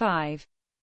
5